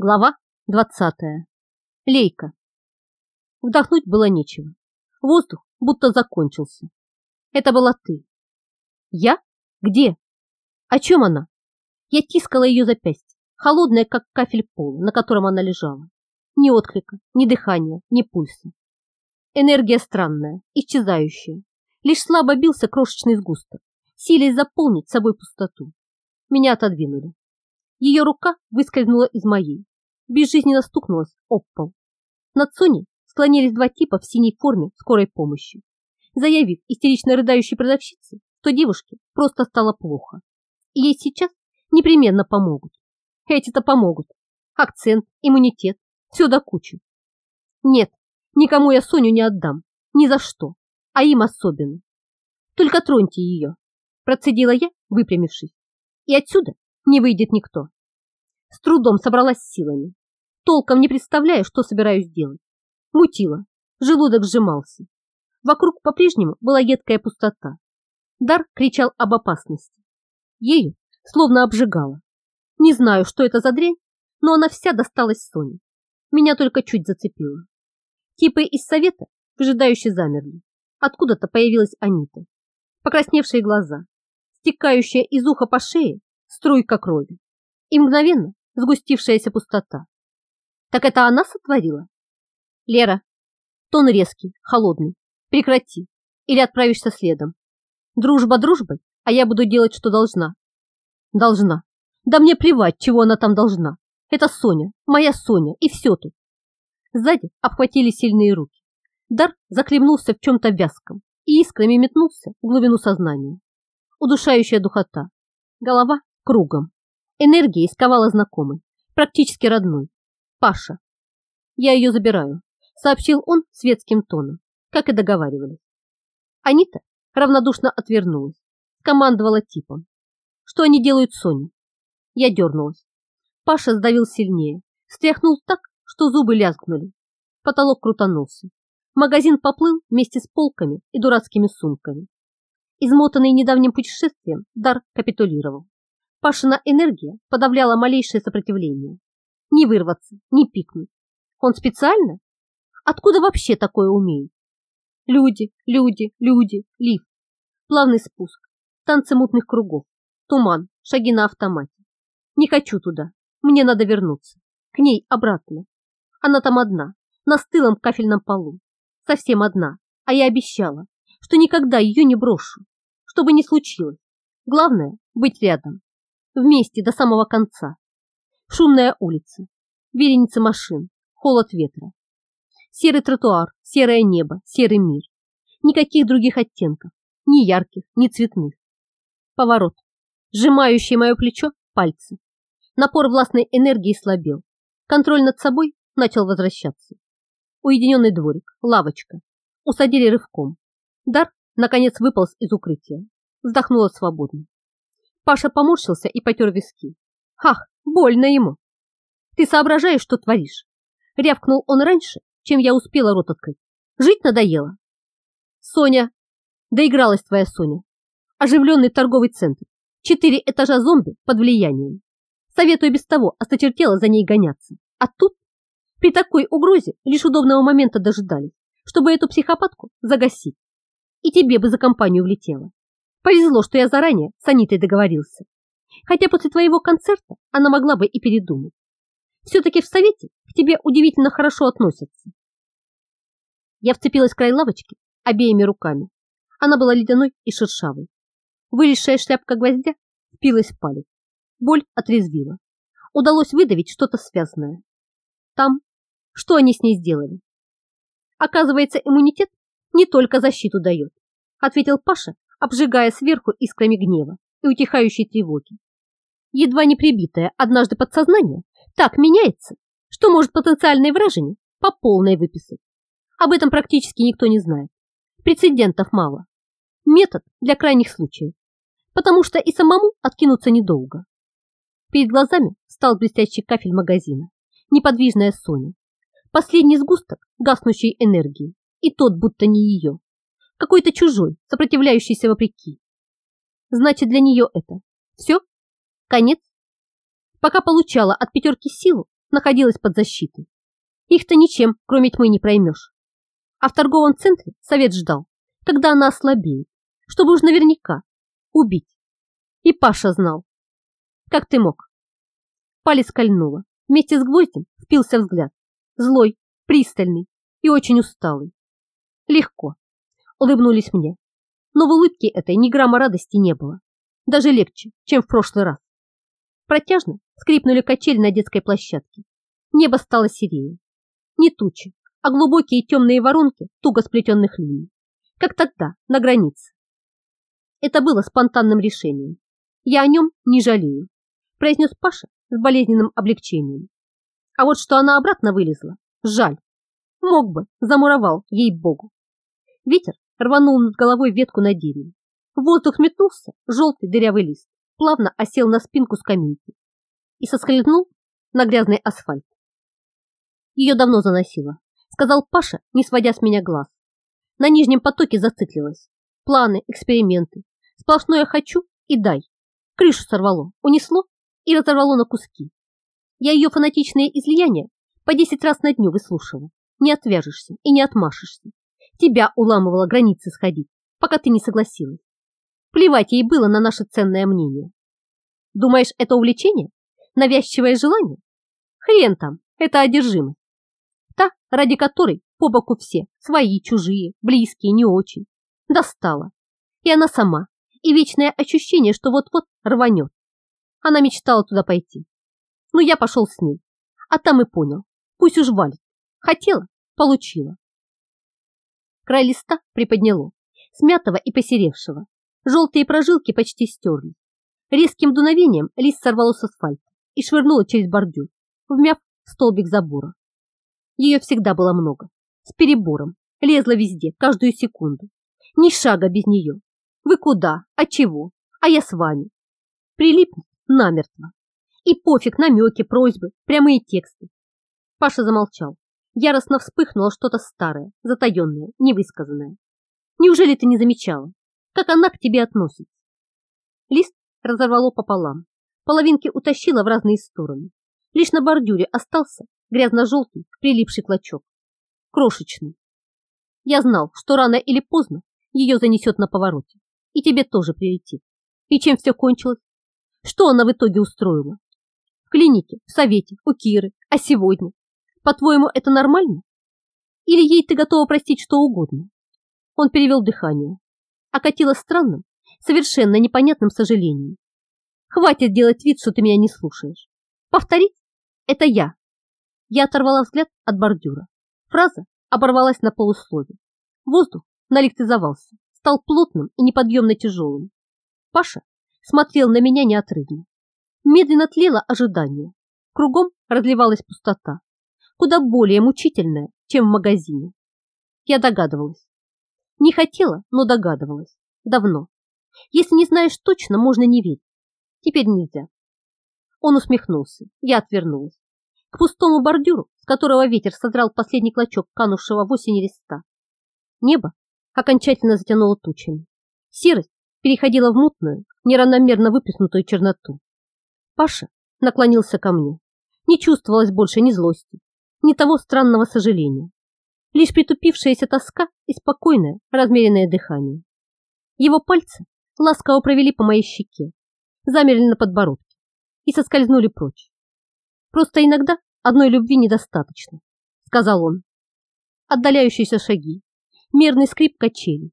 Глава 20. Лейка. Вдохнуть было нечего. Воздух будто закончился. Это была ты. Я? Где? О чем она? Я тискала ее запястье, холодное, как кафель пола, на котором она лежала. Ни отклика, ни дыхания, ни пульса. Энергия странная, исчезающая. Лишь слабо бился крошечный сгусток, силясь заполнить собой пустоту. Меня отодвинули. Ее рука выскользнула из моей, безжизненно стукнулась об пол. Над Соней склонились два типа в синей форме скорой помощи, заявив истерично рыдающей продавщице, что девушке просто стало плохо, и ей сейчас непременно помогут. Эти-то помогут. Акцент, иммунитет, все до кучи. Нет, никому я Соню не отдам, ни за что, а им особенно. Только троньте ее, процедила я, выпрямившись, и отсюда не выйдет никто. С трудом собралась силами, толком не представляя, что собираюсь делать. Мутила, желудок сжимался. Вокруг по-прежнему была едкая пустота. Дар кричал об опасности. Ею словно обжигала. Не знаю, что это за дрянь, но она вся досталась Соне. Меня только чуть зацепило. Типы из совета выжидающе замерли. Откуда-то появилась Анита. Покрасневшие глаза, стекающая из уха по шее струйка крови и мгновенно сгустившаяся пустота. Так это она сотворила? Лера, тон резкий, холодный. Прекрати, или отправишься следом. Дружба дружбой, а я буду делать, что должна. Должна. Да мне плевать, чего она там должна. Это Соня, моя Соня, и все тут. Сзади обхватили сильные руки. Дар заклемнулся в чем-то вязком и искрами метнулся в глубину сознания. Удушающая духота. Голова кругом. Энергия исковала знакомый, практически родной. Паша. Я ее забираю, сообщил он светским тоном, как и договаривались. Анита равнодушно отвернулась, командовала типом. Что они делают с Соней? Я дернулась. Паша сдавил сильнее, стряхнул так, что зубы лязгнули. Потолок крутанулся. Магазин поплыл вместе с полками и дурацкими сумками. Измотанный недавним путешествием, Дар капитулировал. Пашина энергия подавляла малейшее сопротивление. Не вырваться, не пикнуть. Он специально? Откуда вообще такое умеет? Люди, люди, люди, лифт. Плавный спуск, танцы мутных кругов, туман, шаги на автомате. Не хочу туда, мне надо вернуться. К ней обратно. Она там одна, на стылом кафельном полу. Совсем одна, а я обещала, что никогда ее не брошу, что бы ни случилось. Главное – быть рядом вместе до самого конца. Шумная улица, вереница машин, холод ветра. Серый тротуар, серое небо, серый мир. Никаких других оттенков, ни ярких, ни цветных. Поворот, сжимающий мое плечо пальцы. Напор властной энергии слабел. Контроль над собой начал возвращаться. Уединенный дворик, лавочка. Усадили рывком. Дар, наконец, выполз из укрытия. Вздохнула свободно. Паша поморщился и потер виски. Ах, больно ему. Ты соображаешь, что творишь? Рявкнул он раньше, чем я успела рот открыть. Жить надоело. Соня, доигралась твоя Соня. Оживленный торговый центр. Четыре этажа зомби под влиянием. Советую без того осточертело за ней гоняться. А тут, при такой угрозе, лишь удобного момента дожидались, чтобы эту психопатку загасить. И тебе бы за компанию влетело. Повезло, что я заранее с Анитой договорился. Хотя после твоего концерта она могла бы и передумать. Все-таки в совете к тебе удивительно хорошо относятся. Я вцепилась в край лавочки обеими руками. Она была ледяной и шершавой. Вылезшая шляпка гвоздя впилась в палец. Боль отрезвила. Удалось выдавить что-то связанное. Там, что они с ней сделали? Оказывается, иммунитет не только защиту дает, ответил Паша обжигая сверху искрами гнева и утихающей тревоги. Едва не прибитое однажды подсознание так меняется, что может потенциальное выражение по полной выписать. Об этом практически никто не знает. Прецедентов мало. Метод для крайних случаев, потому что и самому откинуться недолго. Перед глазами стал блестящий кафель магазина, неподвижная Соня, последний сгусток гаснущей энергии, и тот будто не ее какой-то чужой, сопротивляющийся вопреки. Значит, для нее это все? Конец? Пока получала от пятерки силу, находилась под защитой. Их-то ничем, кроме тьмы, не проймешь. А в торговом центре совет ждал, когда она ослабеет, чтобы уж наверняка убить. И Паша знал. Как ты мог? Палец кольнула. Вместе с гвоздем впился взгляд. Злой, пристальный и очень усталый. Легко. Улыбнулись мне. Но в улыбке этой ни грамма радости не было. Даже легче, чем в прошлый раз. Протяжно скрипнули качели на детской площадке. Небо стало серее. Не тучи, а глубокие темные воронки туго сплетенных линий. Как тогда, на границе. Это было спонтанным решением. Я о нем не жалею, произнес Паша с болезненным облегчением. А вот что она обратно вылезла, жаль. Мог бы, замуровал, ей-богу. Ветер рванул над головой ветку на дереве. В воздух метнулся желтый дырявый лист, плавно осел на спинку скамейки и соскользнул на грязный асфальт. Ее давно заносило, сказал Паша, не сводя с меня глаз. На нижнем потоке зациклилась. Планы, эксперименты. Сплошное «хочу» и «дай». Крышу сорвало, унесло и разорвало на куски. Я ее фанатичные излияния по десять раз на дню выслушивала. Не отвяжешься и не отмашешься. Тебя уламывала границы сходить, пока ты не согласилась. Плевать ей было на наше ценное мнение. Думаешь, это увлечение? Навязчивое желание? Хрен там, это одержимость. Та, ради которой по боку все, свои, чужие, близкие, не очень. Достала. И она сама, и вечное ощущение, что вот-вот рванет. Она мечтала туда пойти. Но я пошел с ней. А там и понял. Пусть уж валит. Хотела, получила. Край листа приподняло, смятого и посеревшего. Желтые прожилки почти стерли. Резким дуновением лист сорвало с асфальта и швырнуло через бордюр, вмяв столбик забора. Ее всегда было много, с перебором, лезла везде, каждую секунду. Ни шага без нее. Вы куда? А чего? А я с вами. Прилипнуть намертво. И пофиг намеки, просьбы, прямые тексты. Паша замолчал. Яростно вспыхнуло что-то старое, затаенное, невысказанное. Неужели ты не замечала, как она к тебе относится? Лист разорвало пополам. Половинки утащила в разные стороны. Лишь на бордюре остался грязно-желтый прилипший клочок. Крошечный. Я знал, что рано или поздно ее занесет на повороте. И тебе тоже прилетит. И чем все кончилось? Что она в итоге устроила? В клинике, в совете, у Киры. А сегодня? По-твоему, это нормально? Или ей ты готова простить что угодно? Он перевел дыхание. Окатило странным, совершенно непонятным сожалением. Хватит делать вид, что ты меня не слушаешь. Повторить? Это я. Я оторвала взгляд от бордюра. Фраза оборвалась на полуслове. Воздух наэлектризовался, стал плотным и неподъемно тяжелым. Паша смотрел на меня неотрывно. Медленно тлело ожидание. Кругом разливалась пустота, куда более мучительная, чем в магазине. Я догадывалась. Не хотела, но догадывалась. Давно. Если не знаешь точно, можно не верить. Теперь нельзя. Он усмехнулся. Я отвернулась. К пустому бордюру, с которого ветер содрал последний клочок канувшего в осень листа. Небо окончательно затянуло тучами. Серость переходила в мутную, неравномерно выплеснутую черноту. Паша наклонился ко мне. Не чувствовалось больше ни злости, ни того странного сожаления. Лишь притупившаяся тоска и спокойное, размеренное дыхание. Его пальцы ласково провели по моей щеке, замерли на подбородке и соскользнули прочь. Просто иногда одной любви недостаточно, сказал он. Отдаляющиеся шаги, мерный скрип качелей,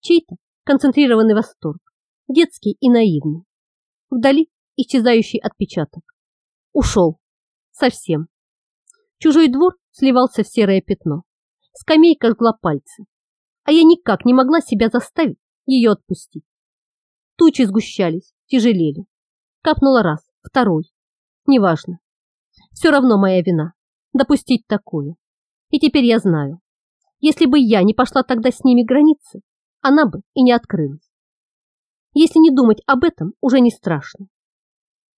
чей-то концентрированный восторг, детский и наивный. Вдали исчезающий отпечаток. Ушел. Совсем. Чужой двор сливался в серое пятно. Скамейка жгла пальцы. А я никак не могла себя заставить ее отпустить. Тучи сгущались, тяжелели. Капнула раз, второй. Неважно. Все равно моя вина. Допустить такое. И теперь я знаю. Если бы я не пошла тогда с ними границы, она бы и не открылась. Если не думать об этом, уже не страшно.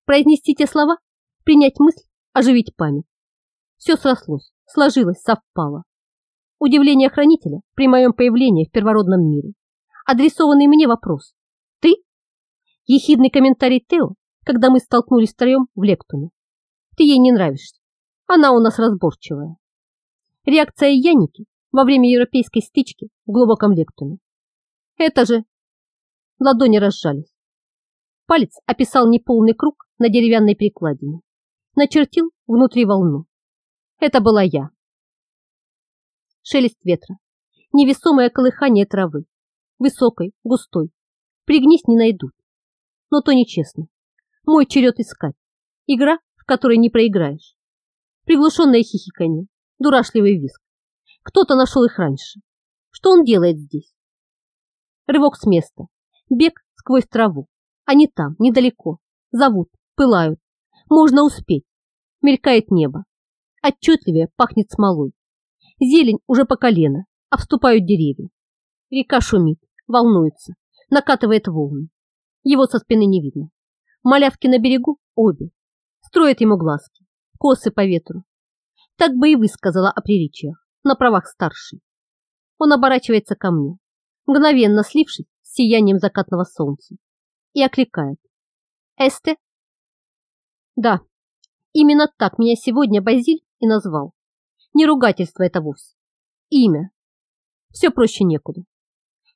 Произнести те слова, принять мысль, оживить память. Все срослось, сложилось, совпало. Удивление хранителя при моем появлении в первородном мире. Адресованный мне вопрос. Ты? Ехидный комментарий Тео, когда мы столкнулись втроем в лектуме. Ты ей не нравишься. Она у нас разборчивая. Реакция Яники во время европейской стычки в глубоком лектуме. Это же... Ладони разжались. Палец описал неполный круг на деревянной перекладине. Начертил внутри волну. Это была я. Шелест ветра. Невесомое колыхание травы. Высокой, густой. Пригнись не найдут. Но то нечестно. Мой черед искать. Игра, в которой не проиграешь. Приглушенное хихиканье. Дурашливый визг. Кто-то нашел их раньше. Что он делает здесь? Рывок с места. Бег сквозь траву. Они там, недалеко. Зовут, пылают. Можно успеть. Мелькает небо. Отчетливее пахнет смолой. Зелень уже по колено, а вступают деревья. Река шумит, волнуется, накатывает волны. Его со спины не видно. Малявки на берегу обе. Строят ему глазки, косы по ветру. Так бы и высказала о приличиях, на правах старшей. Он оборачивается ко мне, мгновенно слившись с сиянием закатного солнца, и окликает. «Эсте?» Да, именно так меня сегодня Базиль и назвал. Не ругательство это вовсе. Имя. Все проще некуда.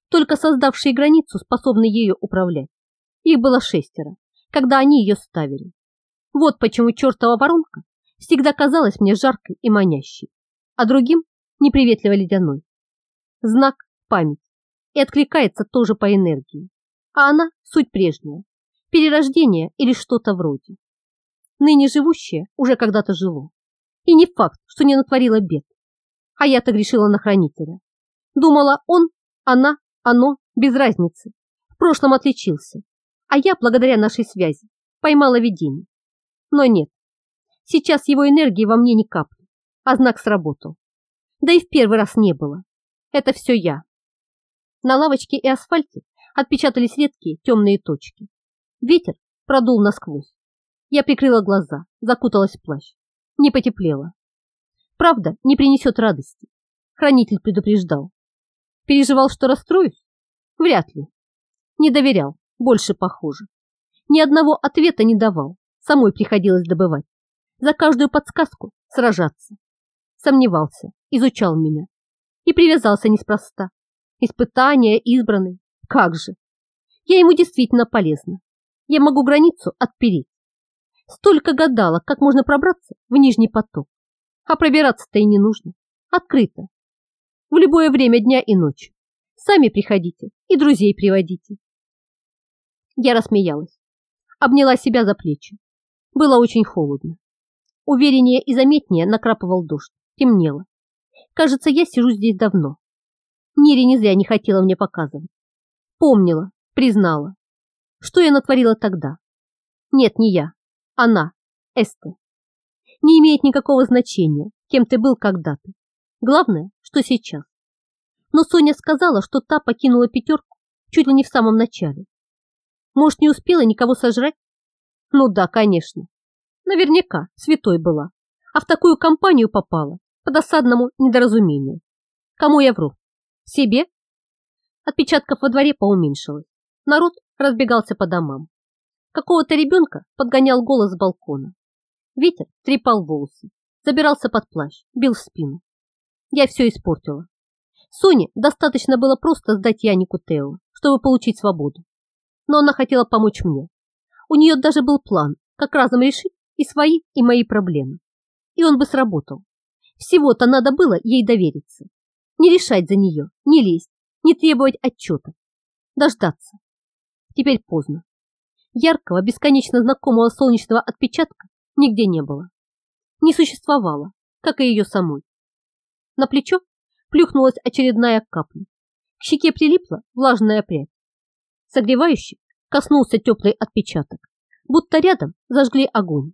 Только создавшие границу способны ею управлять. Их было шестеро, когда они ее ставили. Вот почему чертова воронка всегда казалась мне жаркой и манящей, а другим неприветливо ледяной. Знак – память, и откликается тоже по энергии. А она – суть прежняя, перерождение или что-то вроде. Ныне живущее уже когда-то жило. И не факт, что не натворила бед. А я-то грешила на хранителя. Думала, он, она, оно, без разницы. В прошлом отличился. А я, благодаря нашей связи, поймала видение. Но нет. Сейчас его энергии во мне ни капли, а знак сработал. Да и в первый раз не было. Это все я. На лавочке и асфальте отпечатались редкие темные точки. Ветер продул насквозь. Я прикрыла глаза, закуталась в плащ. Не потеплело. Правда, не принесет радости. Хранитель предупреждал. Переживал, что расстроюсь? Вряд ли. Не доверял, больше похоже. Ни одного ответа не давал, самой приходилось добывать. За каждую подсказку сражаться. Сомневался, изучал меня. И привязался неспроста. Испытания избраны. Как же. Я ему действительно полезна. Я могу границу отпереть. Столько гадала, как можно пробраться в нижний поток. А пробираться-то и не нужно. Открыто. В любое время дня и ночи. Сами приходите и друзей приводите. Я рассмеялась. Обняла себя за плечи. Было очень холодно. Увереннее и заметнее накрапывал дождь. Темнело. Кажется, я сижу здесь давно. Нири не зря не хотела мне показывать. Помнила, признала. Что я натворила тогда? Нет, не я. Она. Эсте. Не имеет никакого значения, кем ты был когда-то. Главное, что сейчас. Но Соня сказала, что та покинула пятерку чуть ли не в самом начале. Может, не успела никого сожрать? Ну да, конечно. Наверняка святой была. А в такую компанию попала по досадному недоразумению. Кому я вру? Себе? Отпечатков во дворе поуменьшилось. Народ разбегался по домам. Какого-то ребенка подгонял голос с балкона. Ветер трепал волосы, забирался под плащ, бил в спину. Я все испортила. Соне достаточно было просто сдать Янику Тео, чтобы получить свободу. Но она хотела помочь мне. У нее даже был план, как разом решить и свои, и мои проблемы. И он бы сработал. Всего-то надо было ей довериться. Не решать за нее, не лезть, не требовать отчета. Дождаться. Теперь поздно. Яркого, бесконечно знакомого солнечного отпечатка нигде не было. Не существовало, как и ее самой. На плечо плюхнулась очередная капля. К щеке прилипла влажная прядь. Согревающий коснулся теплый отпечаток, будто рядом зажгли огонь.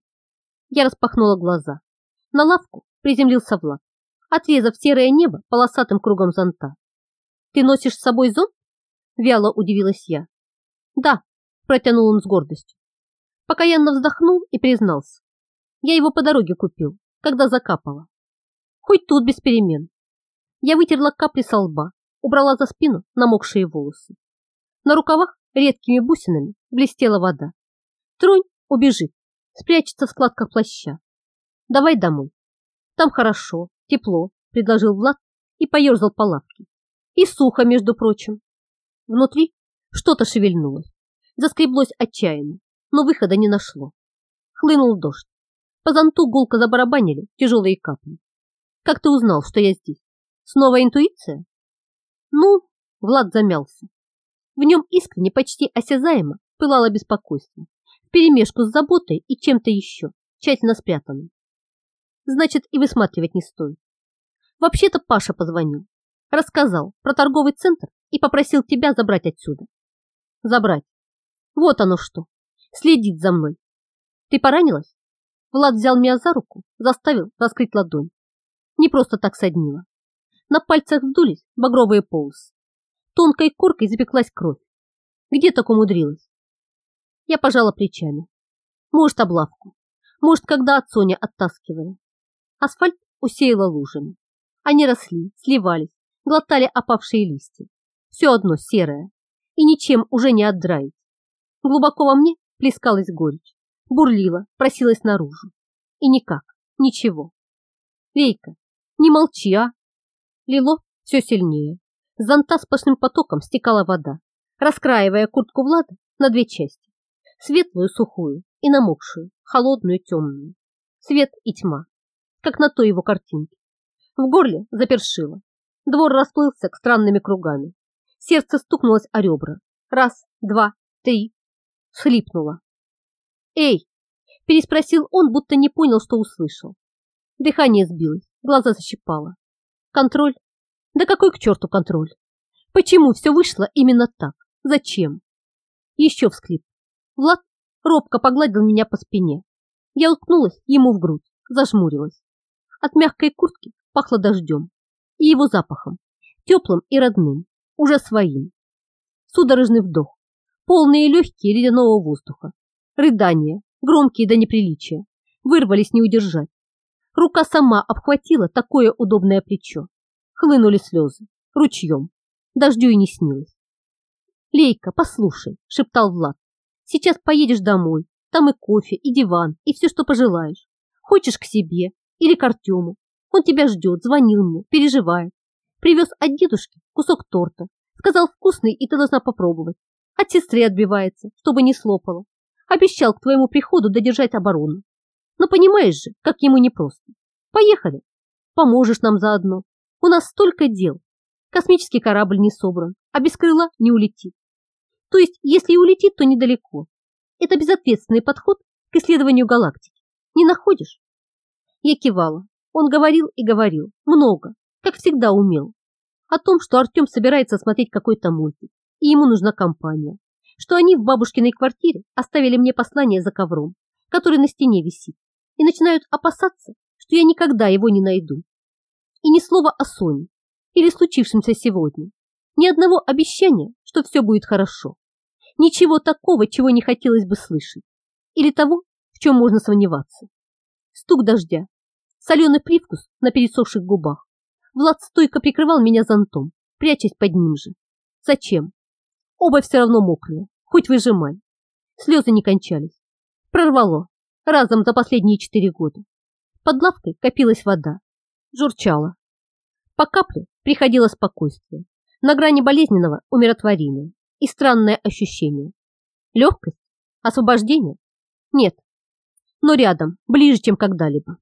Я распахнула глаза. На лавку приземлился Влад, отрезав серое небо полосатым кругом зонта. «Ты носишь с собой зонт?» Вяло удивилась я. «Да», протянул он с гордостью. Покаянно вздохнул и признался. Я его по дороге купил, когда закапала. Хоть тут без перемен. Я вытерла капли со лба, убрала за спину намокшие волосы. На рукавах редкими бусинами блестела вода. Тронь убежит, спрячется в складках плаща. Давай домой, Там хорошо, тепло, предложил Влад и поерзал по лавке. И сухо, между прочим. Внутри что-то шевельнулось, заскреблось отчаянно, но выхода не нашло. Хлынул дождь. По зонту гулко забарабанили тяжелые капли. Как ты узнал, что я здесь? Снова интуиция? Ну, Влад замялся. В нем искренне, почти осязаемо пылало беспокойство, вперемешку с заботой и чем-то еще, тщательно спрятанным. Значит, и высматривать не стоит. Вообще-то Паша позвонил, рассказал про торговый центр и попросил тебя забрать отсюда. Забрать. Вот оно что. Следит за мной. Ты поранилась? Влад взял меня за руку, заставил раскрыть ладонь. Не просто так соднило. На пальцах вдулись багровые полосы. Тонкой коркой запеклась кровь. Где так умудрилась? Я пожала плечами. Может, облавку. Может, когда от Соня оттаскивали. Асфальт усеяла лужами. Они росли, сливались, глотали опавшие листья. Все одно серое. И ничем уже не отдраить. Глубоко во мне плескалась горечь. Бурлила, просилась наружу. И никак, ничего. Лейка, не молчи, а! Лило все сильнее. С зонта сплошным потоком стекала вода, раскраивая куртку Влада на две части. Светлую, сухую и намокшую, холодную, темную. Свет и тьма, как на той его картинке. В горле запершило. Двор расплылся к странными кругами. Сердце стукнулось о ребра. Раз, два, три. Схлипнуло. «Эй!» – переспросил он, будто не понял, что услышал. Дыхание сбилось, глаза защипало. Контроль? Да какой к черту контроль? Почему все вышло именно так? Зачем? Еще всклип. Влад робко погладил меня по спине. Я уткнулась ему в грудь, зажмурилась. От мягкой куртки пахло дождем и его запахом, теплым и родным, уже своим. Судорожный вдох, полные легкие ледяного воздуха, рыдания, громкие до неприличия, вырвались не удержать. Рука сама обхватила такое удобное плечо. Хлынули слезы, ручьем, дождю и не снилось. «Лейка, послушай», — шептал Влад, — «сейчас поедешь домой, там и кофе, и диван, и все, что пожелаешь. Хочешь к себе или к Артему. Он тебя ждет, звонил мне, переживает. Привез от дедушки кусок торта. Сказал вкусный, и ты должна попробовать. От сестры отбивается, чтобы не слопала. Обещал к твоему приходу додержать оборону. Но понимаешь же, как ему непросто. Поехали. Поможешь нам заодно. У нас столько дел. Космический корабль не собран, а без крыла не улетит. То есть, если и улетит, то недалеко. Это безответственный подход к исследованию галактики. Не находишь? Я кивала. Он говорил и говорил. Много. Как всегда умел. О том, что Артем собирается смотреть какой-то мультик. И ему нужна компания. Что они в бабушкиной квартире оставили мне послание за ковром, который на стене висит. И начинают опасаться, что я никогда его не найду. И ни слова о Соне или случившемся сегодня. Ни одного обещания, что все будет хорошо. Ничего такого, чего не хотелось бы слышать. Или того, в чем можно сомневаться. Стук дождя, соленый привкус на пересохших губах. Влад стойко прикрывал меня зонтом, прячась под ним же. Зачем? Оба все равно мокрые, хоть выжимай. Слезы не кончались. Прорвало, разом за последние четыре года. Под лавкой копилась вода, журчала. По капле приходило спокойствие, на грани болезненного умиротворения и странное ощущение. Легкость? Освобождение? Нет. Но рядом, ближе, чем когда-либо.